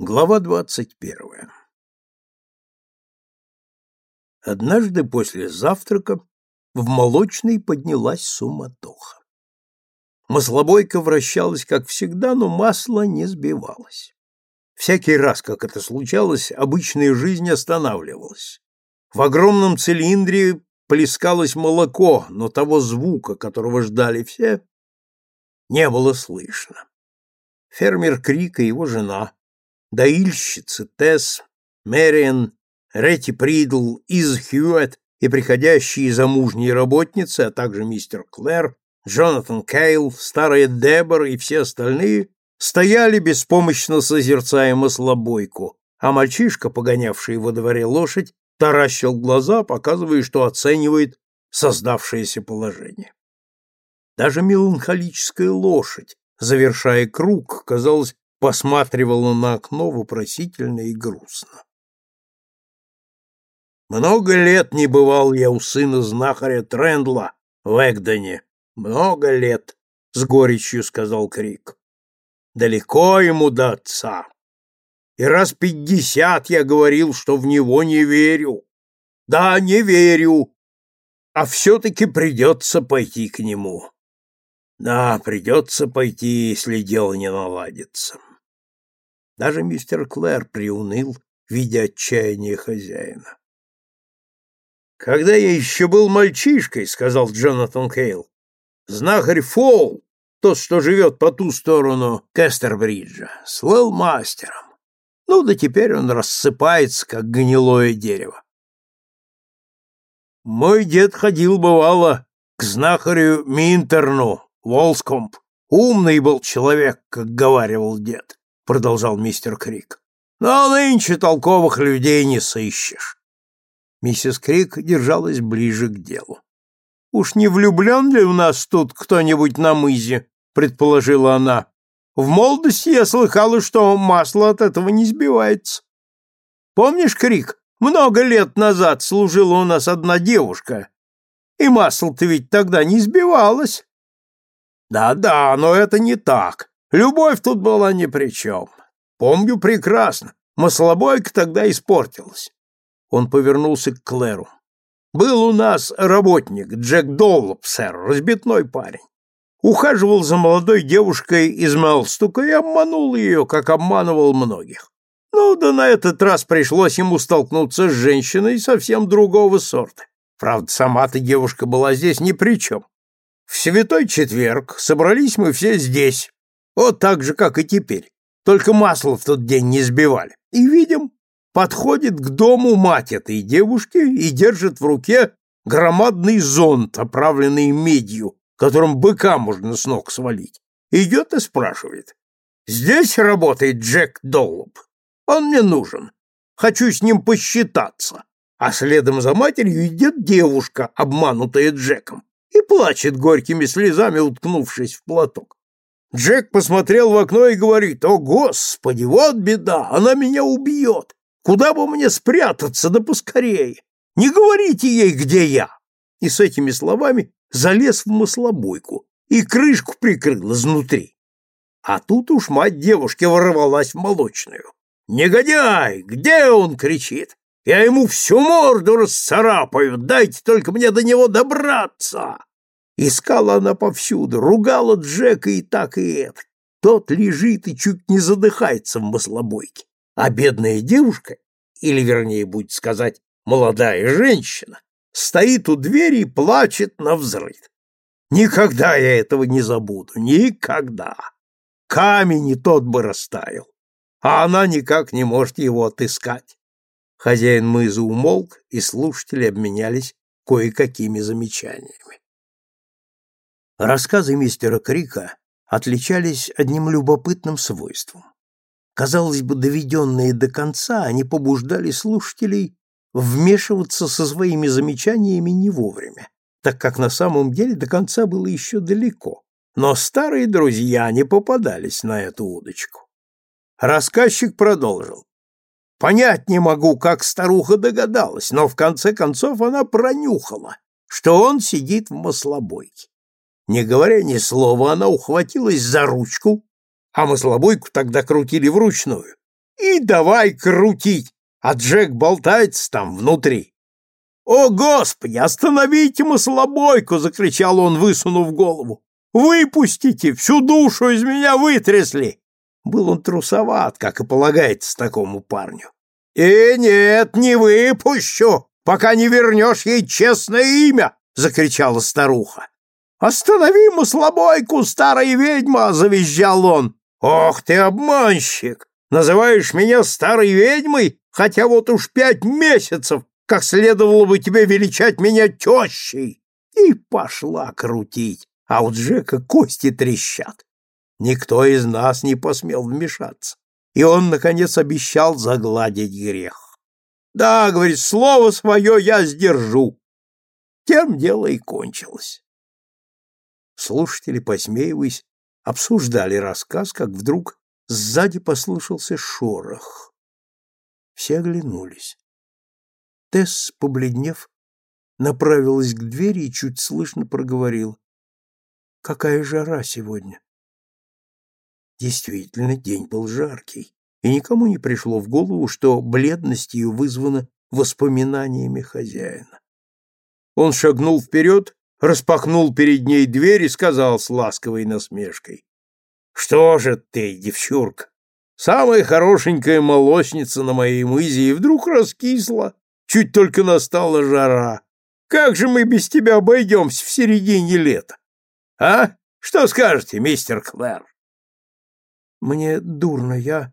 Глава двадцать первая Однажды после завтрака в молочной поднялась суматоха. Маслобойка вращалась, как всегда, но масло не сбивалось. Всякий раз, как это случалось, обычная жизнь останавливалась. В огромном цилиндре плескалось молоко, но того звука, которого ждали все, не было слышно. Фермер Крик и его жена, доильщицы Тесс, Мэриан, Ретти Придл, Из Хьюэтт и приходящие замужние работницы, а также мистер Клэр, Джонатан Кейл, старая Дебор и все остальные стояли беспомощно созерцая маслобойку, а мальчишка, погонявший во дворе лошадь, таращил глаза, показывая, что оценивает создавшееся положение. Даже меланхолическая лошадь, завершая круг, казалось, посматривала на окно вопросительно и грустно. Много лет не бывал я у сына знахаря Трендла в Эгдоне. Много лет, — с горечью сказал Крик. Далеко ему до отца. И раз пятьдесят я говорил, что в него не верю. Да, не верю. А все-таки придется пойти к нему. Да, придется пойти, если дело не наладится. Даже мистер Клэр приуныл, видя отчаяние хозяина. «Когда я еще был мальчишкой, — сказал Джонатан Кейл, — знахарь Фоул, тот, что живет по ту сторону Кестербриджа, слыл мастером. Ну да теперь он рассыпается, как гнилое дерево. Мой дед ходил, бывало, к знахарю Минтерну, Волскомп. Умный был человек, как говаривал дед, продолжал мистер Крик. Но нынче толковых людей не сыщешь. Миссис Крик держалась ближе к делу. Уж не влюблен ли у нас тут кто-нибудь на мызе? предположила она. В молодости я слыхала, что масло от этого не сбивается. Помнишь, Крик, много лет назад служила у нас одна девушка, и масло-то ведь тогда не сбивалось. Да-да, но это не так. Любовь тут была ни при чем. Помню прекрасно. Маслобойка тогда испортилась. Он повернулся к Клэру. Был у нас работник, Джек Доллоп, сэр, разбитной парень ухаживал за молодой девушкой из Мелстука и обманул ее, как обманывал многих. Ну да на этот раз пришлось ему столкнуться с женщиной совсем другого сорта. Правда, сама-то девушка была здесь ни при чем. В святой четверг собрались мы все здесь, вот так же, как и теперь. Только масло в тот день не сбивали. И видим, подходит к дому мать этой девушки и держит в руке громадный зонт, оправленный медью, которым быка можно с ног свалить, идет и спрашивает. «Здесь работает Джек Доллоп. Он мне нужен. Хочу с ним посчитаться». А следом за матерью идет девушка, обманутая Джеком, и плачет горькими слезами, уткнувшись в платок. Джек посмотрел в окно и говорит, «О, Господи, вот беда, она меня убьет! Куда бы мне спрятаться, да поскорее! Не говорите ей, где я!» И с этими словами залез в маслобойку и крышку прикрыл изнутри. А тут уж мать девушки ворвалась в молочную. «Негодяй! Где он?» — кричит. «Я ему всю морду расцарапаю! Дайте только мне до него добраться!» Искала она повсюду, ругала Джека и так, и это. Тот лежит и чуть не задыхается в маслобойке. А бедная девушка, или, вернее, будет сказать, молодая женщина, стоит у двери и плачет на взрыв. Никогда я этого не забуду, никогда. Камень и тот бы растаял, а она никак не может его отыскать. Хозяин мызы умолк, и слушатели обменялись кое-какими замечаниями. Рассказы мистера Крика отличались одним любопытным свойством. Казалось бы, доведенные до конца, они побуждали слушателей вмешиваться со своими замечаниями не вовремя, так как на самом деле до конца было еще далеко. Но старые друзья не попадались на эту удочку. Рассказчик продолжил. Понять не могу, как старуха догадалась, но в конце концов она пронюхала, что он сидит в маслобойке. Не говоря ни слова, она ухватилась за ручку, а маслобойку тогда крутили вручную, и давай крутить, а Джек болтается там внутри. «О, Господи, остановите маслобойку!» — закричал он, высунув голову. «Выпустите! Всю душу из меня вытрясли!» Был он трусоват, как и полагается такому парню. «И нет, не выпущу, пока не вернешь ей честное имя!» — закричала старуха. «Останови маслобойку, старая ведьма!» — завизжал он. «Ох ты, обманщик! Называешь меня старой ведьмой, хотя вот уж пять месяцев, как следовало бы тебе величать меня тещей!» И пошла крутить, а у Джека кости трещат. Никто из нас не посмел вмешаться, и он, наконец, обещал загладить грех. «Да, — говорит, — слово свое я сдержу». Тем дело и кончилось. Слушатели, посмеиваясь, обсуждали рассказ, как вдруг сзади послышался шорох. Все оглянулись. Тесс, побледнев, направилась к двери и чуть слышно проговорила. «Какая жара сегодня!» Действительно, день был жаркий, и никому не пришло в голову, что бледность ее вызвана воспоминаниями хозяина. Он шагнул вперед распахнул перед ней дверь и сказал с ласковой насмешкой. — Что же ты, девчурка, самая хорошенькая молочница на моей мызе и вдруг раскисла, чуть только настала жара. Как же мы без тебя обойдемся в середине лета? А? Что скажете, мистер Клэр? Мне дурно, я...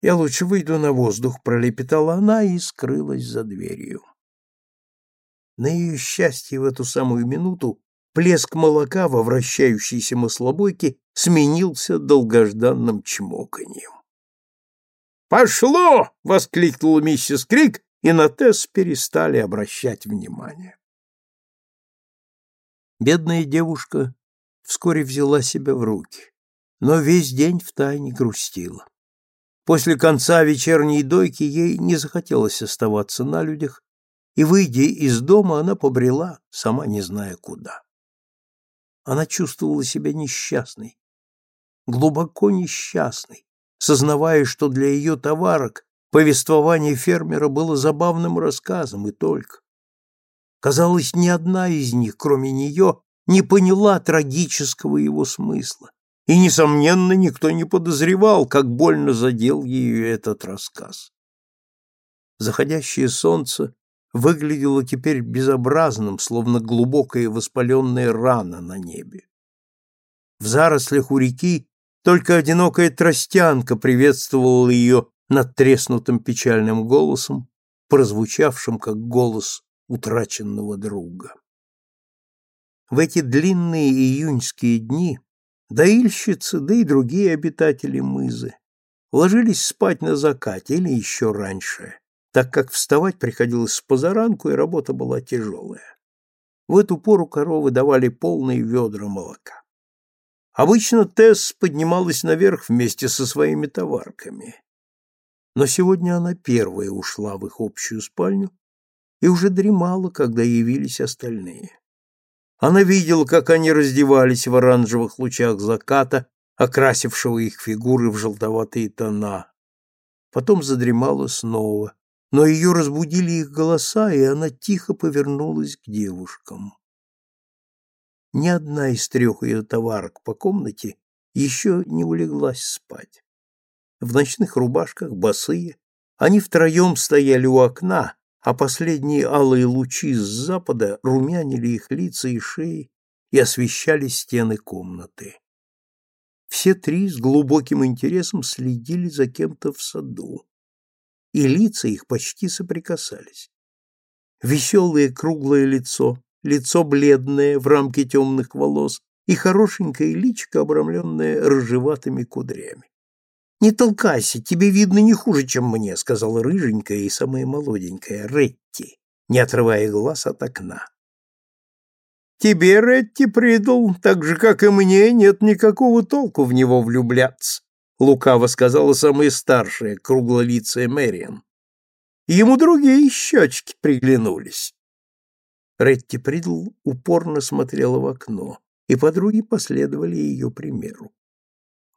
Я лучше выйду на воздух, пролепетала она и скрылась за дверью. На ее счастье в эту самую минуту плеск молока во вращающейся маслобойке сменился долгожданным чмоканьем. «Пошло!» — воскликнула миссис Крик, и на Тесс перестали обращать внимание. Бедная девушка вскоре взяла себя в руки, но весь день втайне грустила. После конца вечерней дойки ей не захотелось оставаться на людях, и, выйдя из дома, она побрела, сама не зная куда. Она чувствовала себя несчастной, глубоко несчастной, сознавая, что для ее товарок повествование фермера было забавным рассказом и только. Казалось, ни одна из них, кроме нее, не поняла трагического его смысла, и, несомненно, никто не подозревал, как больно задел ее этот рассказ. Заходящее солнце выглядело теперь безобразным, словно глубокая воспаленная рана на небе. В зарослях у реки только одинокая тростянка приветствовала ее над треснутым печальным голосом, прозвучавшим как голос утраченного друга. В эти длинные июньские дни доильщицы, да и другие обитатели мызы ложились спать на закате или еще раньше, так как вставать приходилось позаранку, и работа была тяжелая. В эту пору коровы давали полные ведра молока. Обычно Тесс поднималась наверх вместе со своими товарками. Но сегодня она первая ушла в их общую спальню и уже дремала, когда явились остальные. Она видела, как они раздевались в оранжевых лучах заката, окрасившего их фигуры в желтоватые тона. Потом задремала снова, но ее разбудили их голоса, и она тихо повернулась к девушкам. Ни одна из трех ее товарок по комнате еще не улеглась спать. В ночных рубашках, босые, они втроем стояли у окна, а последние алые лучи с запада румянили их лица и шеи и освещали стены комнаты. Все три с глубоким интересом следили за кем-то в саду и лица их почти соприкасались. Веселое круглое лицо, лицо бледное в рамке темных волос и хорошенькое личико, обрамленное рыжеватыми кудрями. «Не толкайся, тебе видно не хуже, чем мне», — сказала рыженькая и самая молоденькая, Ретти, не отрывая глаз от окна. «Тебе, Ретти, придал, так же, как и мне, нет никакого толку в него влюбляться», — лукаво сказала самая старшая, круглолицая Мэриан. Ему другие щечки приглянулись. Ретти Придл упорно смотрела в окно, и подруги последовали ее примеру.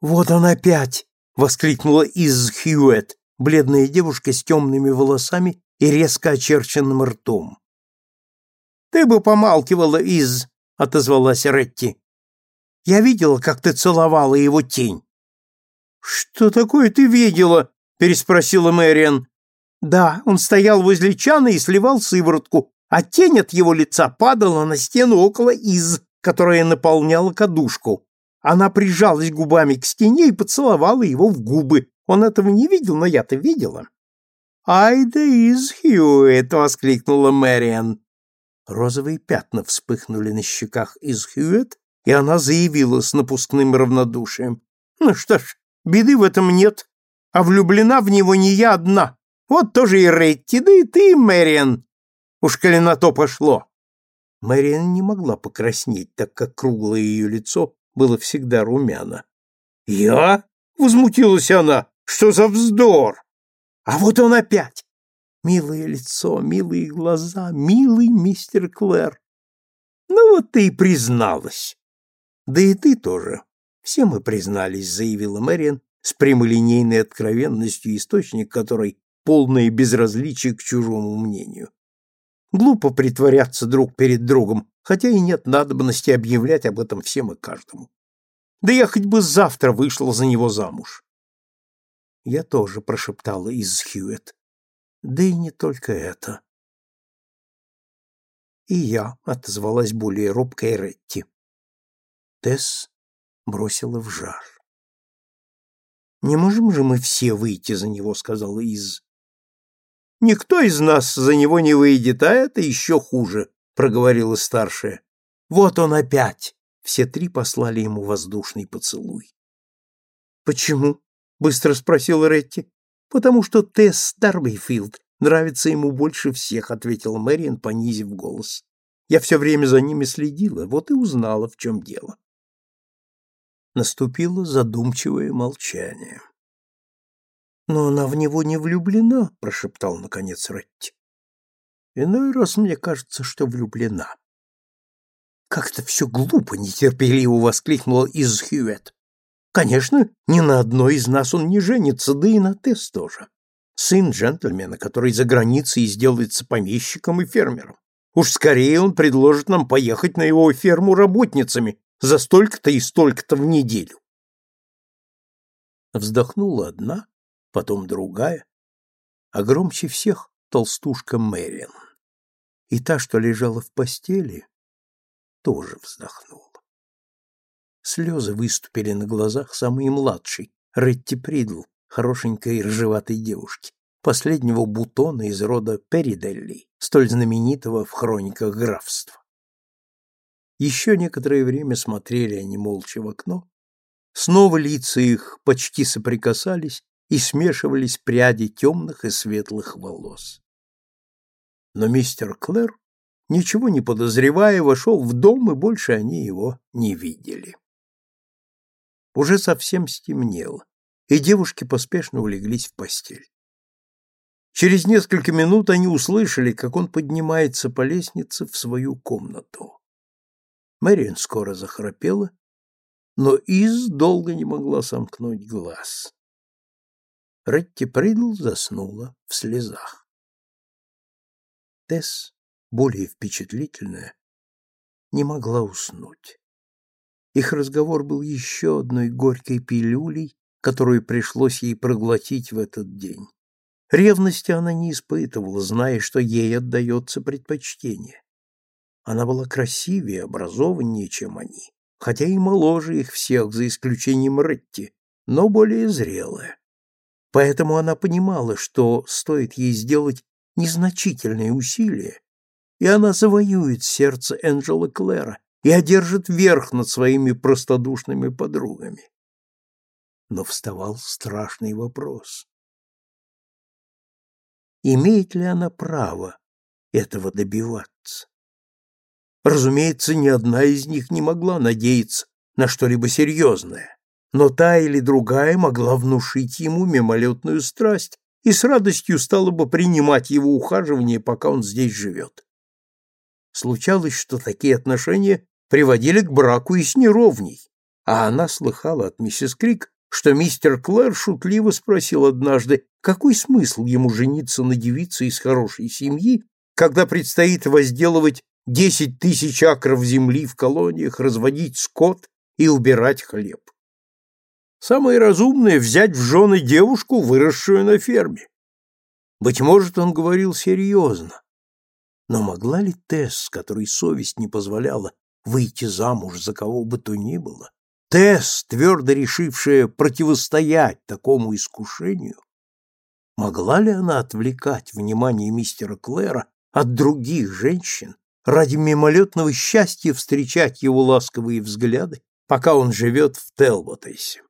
«Вот он опять!» — воскликнула из Хьюэт. бледная девушка с темными волосами и резко очерченным ртом. «Ты бы помалкивала, Из!» — отозвалась Ретти. «Я видела, как ты целовала его тень». «Что такое ты видела?» — переспросила Мэриан. «Да, он стоял возле чана и сливал сыворотку, а тень от его лица падала на стену около Из, которая наполняла кадушку. Она прижалась губами к стене и поцеловала его в губы. Он этого не видел, но я-то видела. «Ай да из Хьюэт!» — воскликнула Мэриан. Розовые пятна вспыхнули на щеках из Хьюэт, и она заявила с напускным равнодушием. «Ну что ж, беды в этом нет, а влюблена в него не я одна. Вот тоже и Ретти, да и ты, Мэриан. Уж коли на то пошло». Мэриан не могла покраснеть, так как круглое ее лицо было всегда румяно. «Я?» — возмутилась она. «Что за вздор?» «А вот он опять! Милое лицо, милые глаза, милый мистер Клэр!» «Ну вот ты и призналась!» «Да и ты тоже. Все мы признались», — заявила Мэриан с прямолинейной откровенностью, источник которой — полное безразличие к чужому мнению. Глупо притворяться друг перед другом, хотя и нет надобности объявлять об этом всем и каждому. Да я хоть бы завтра вышла за него замуж. Я тоже прошептала из Хьюет. Да и не только это. И я отозвалась более робкой Ретти. Тесс бросила в жар. «Не можем же мы все выйти за него», — сказала Из. «Никто из нас за него не выйдет, а это еще хуже», проговорила старшая. Вот он опять. Все три послали ему воздушный поцелуй. Почему? быстро спросила Ретти. Потому что Тесс Дарбейфилд нравится ему больше всех, ответила Мэриан, понизив голос. Я все время за ними следила, вот и узнала, в чем дело. Наступило задумчивое молчание. «Но она в него не влюблена», — прошептал наконец Ретти. Иной раз мне кажется, что влюблена. Как-то все глупо, нетерпеливо воскликнула из Хьюет. Конечно, ни на одной из нас он не женится, да и на Тесс тоже. Сын джентльмена, который за границей сделается помещиком и фермером. Уж скорее он предложит нам поехать на его ферму работницами за столько-то и столько-то в неделю. Вздохнула одна, потом другая, а громче всех толстушка Мэриан и та, что лежала в постели, тоже вздохнула. Слезы выступили на глазах самой младшей, Ретти Придл, хорошенькой рыжеватой девушки, последнего бутона из рода Периделли, столь знаменитого в хрониках графства. Еще некоторое время смотрели они молча в окно, снова лица их почти соприкасались и смешивались пряди темных и светлых волос но мистер Клэр, ничего не подозревая, вошел в дом, и больше они его не видели. Уже совсем стемнело, и девушки поспешно улеглись в постель. Через несколько минут они услышали, как он поднимается по лестнице в свою комнату. Мэриан скоро захрапела, но Из долго не могла сомкнуть глаз. Ретти Придл заснула в слезах. Тесс, более впечатлительная, не могла уснуть. Их разговор был еще одной горькой пилюлей, которую пришлось ей проглотить в этот день. Ревности она не испытывала, зная, что ей отдается предпочтение. Она была красивее, образованнее, чем они, хотя и моложе их всех, за исключением Ретти, но более зрелая. Поэтому она понимала, что стоит ей сделать незначительные усилия, и она завоюет сердце Энджела Клэра и одержит верх над своими простодушными подругами. Но вставал страшный вопрос. Имеет ли она право этого добиваться? Разумеется, ни одна из них не могла надеяться на что-либо серьезное, но та или другая могла внушить ему мимолетную страсть и с радостью стала бы принимать его ухаживание, пока он здесь живет. Случалось, что такие отношения приводили к браку и с неровней, а она слыхала от миссис Крик, что мистер Клэр шутливо спросил однажды, какой смысл ему жениться на девице из хорошей семьи, когда предстоит возделывать десять тысяч акров земли в колониях, разводить скот и убирать хлеб. Самое разумное — взять в жены девушку, выросшую на ферме. Быть может, он говорил серьезно. Но могла ли Тесс, которой совесть не позволяла выйти замуж за кого бы то ни было, Тесс, твердо решившая противостоять такому искушению, могла ли она отвлекать внимание мистера Клэра от других женщин ради мимолетного счастья встречать его ласковые взгляды, пока он живет в Телботейсе?